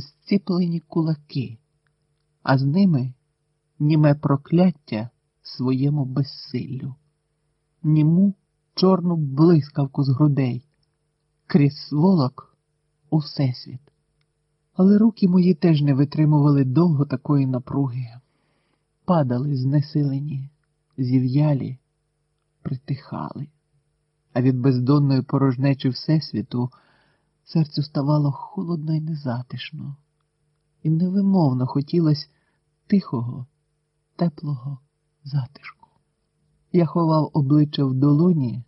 зціплені кулаки, а з ними німе прокляття своєму безсиллю, німу чорну блискавку з грудей, крізь сволок у всесвіт. Але руки мої теж не витримували довго такої напруги, падали знесилені, зів'ялі, притихали, а від бездонної порожнечі Всесвіту серцю ставало холодно і незатишно, і невимовно хотілося тихого, теплого затишку. Я ховав обличчя в долоні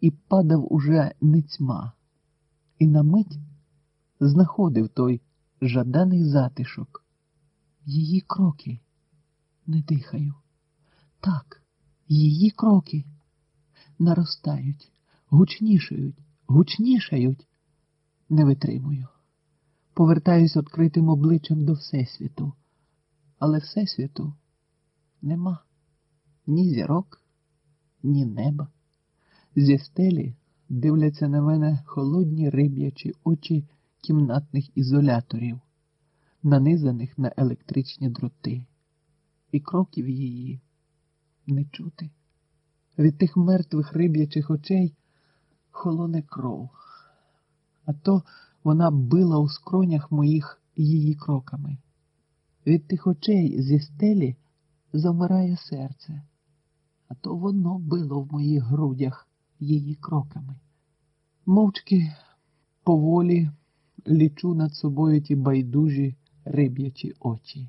і падав уже ницьма, і на мить знаходив той жаданий затишок. Її кроки не дихаю. Так, її кроки наростають, гучнішають, гучнішають. Не витримую. Повертаюсь відкритим обличчям до Всесвіту, але Всесвіту нема ні зірок, ні неба. Зі стелі дивляться на мене холодні риб'ячі очі кімнатних ізоляторів, нанизаних на електричні дроти, і кроків її не чути. Від тих мертвих риб'ячих очей холоне кров, а то вона била у скронях моїх її кроками. Від тих очей зі стелі замирає серце, а то воно било в моїх грудях її кроками. Мовчки поволі лічу над собою ті байдужі риб'ячі очі.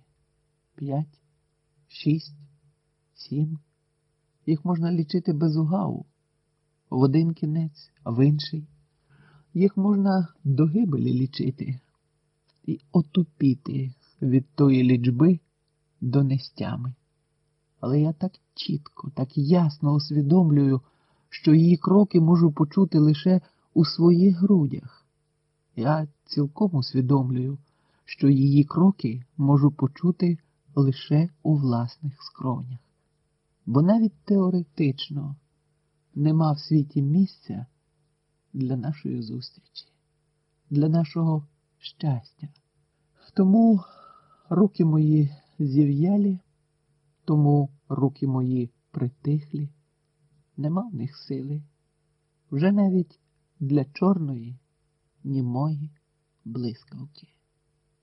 П'ять, шість, сім. Їх можна лічити без угаву. В один кінець, а в інший. Їх можна до гибелі лічити і отупіти від тої лічби до нестями. Але я так чітко, так ясно усвідомлюю, що її кроки можу почути лише у своїх грудях. Я цілком усвідомлюю, що її кроки можу почути лише у власних скронях. Бо навіть теоретично нема в світі місця для нашої зустрічі, для нашого щастя. Тому руки мої зів'ялі, тому руки мої притихлі, нема в них сили, вже навіть для чорної, німої блискавки.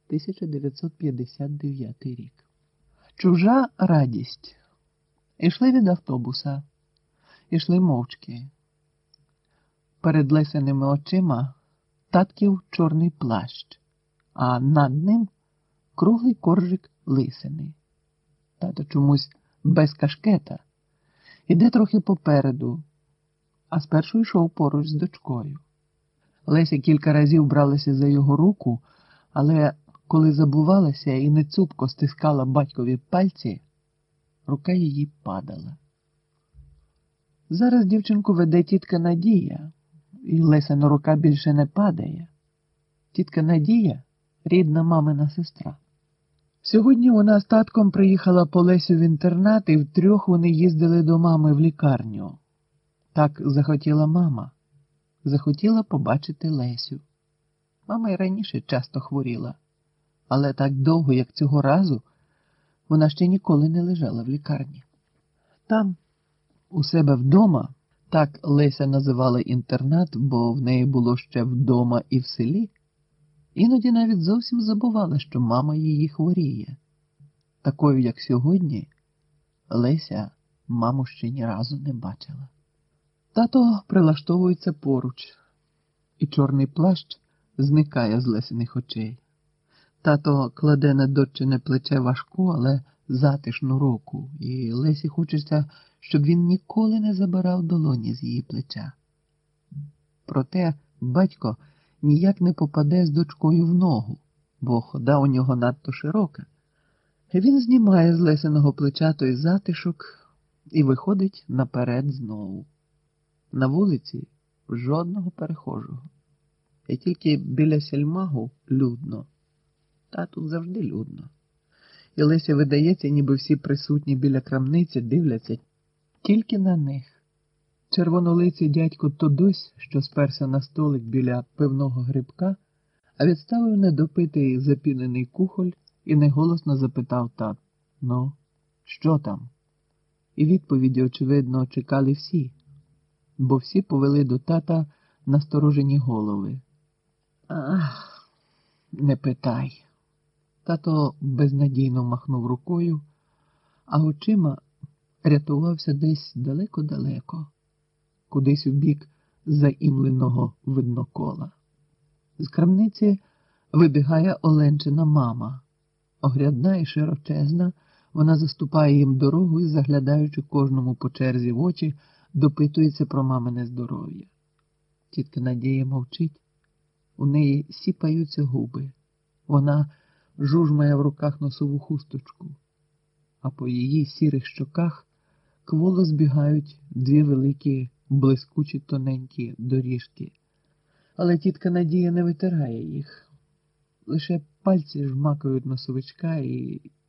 1959 рік. Чужа радість. Ішли від автобуса, ішли мовчки. Перед лесеними очима татків чорний плащ, а над ним круглий коржик лисини. Тато чомусь без кашкета. Іде трохи попереду, а спершу йшов поруч з дочкою. Леся кілька разів бралася за його руку, але коли забувалася і нецупко стискала батькові пальці, рука її падала. Зараз дівчинку веде тітка Надія, і Лесина рука більше не падає. Тітка Надія рідна мамина сестра. Сьогодні вона з татком приїхала по Лесю в інтернат, і втрьох вони їздили до мами в лікарню. Так захотіла мама, захотіла побачити Лесю. Мама й раніше часто хворіла, але так довго, як цього разу, вона ще ніколи не лежала в лікарні. Там, у себе вдома, так Леся називала інтернат, бо в неї було ще вдома і в селі, іноді навіть зовсім забувала, що мама її хворіє. Такою, як сьогодні, Леся маму ще ні разу не бачила. Тато прилаштовується поруч, і чорний плащ зникає з лесених очей. Тато кладе на дочине плече важку, але затишну руку, і Лесі хочеться, щоб він ніколи не забирав долоні з її плеча. Проте батько ніяк не попаде з дочкою в ногу, бо хода у нього надто широка. Він знімає з лесеного плеча той затишок і виходить наперед знову. На вулиці жодного перехожого. І тільки біля сільмагу людно. Та тут завжди людно. І Леся видається, ніби всі присутні біля крамниці дивляться тільки на них. Червонолиций дядько Тодось, що сперся на столик біля пивного грибка, а відставив недопитий запінений кухоль і неголосно запитав тат Ну, що там? І відповіді, очевидно, чекали всі, бо всі повели до тата насторожені голови. Ах, не питай. Тато безнадійно махнув рукою, а очима рятувався десь далеко-далеко, кудись у бік заімленого виднокола. З крамниці вибігає Оленчина мама. Огрядна і широчезна, вона заступає їм дорогу і, заглядаючи кожному по черзі в очі, допитується про мамине здоров'я. Тітка Надія мовчить, у неї сіпаються губи. Вона жужмає в руках носову хусточку, а по її сірих щоках кволо збігають дві великі блискучі тоненькі доріжки. Але тітка Надія не витирає їх. Лише пальці жмакають носовичка і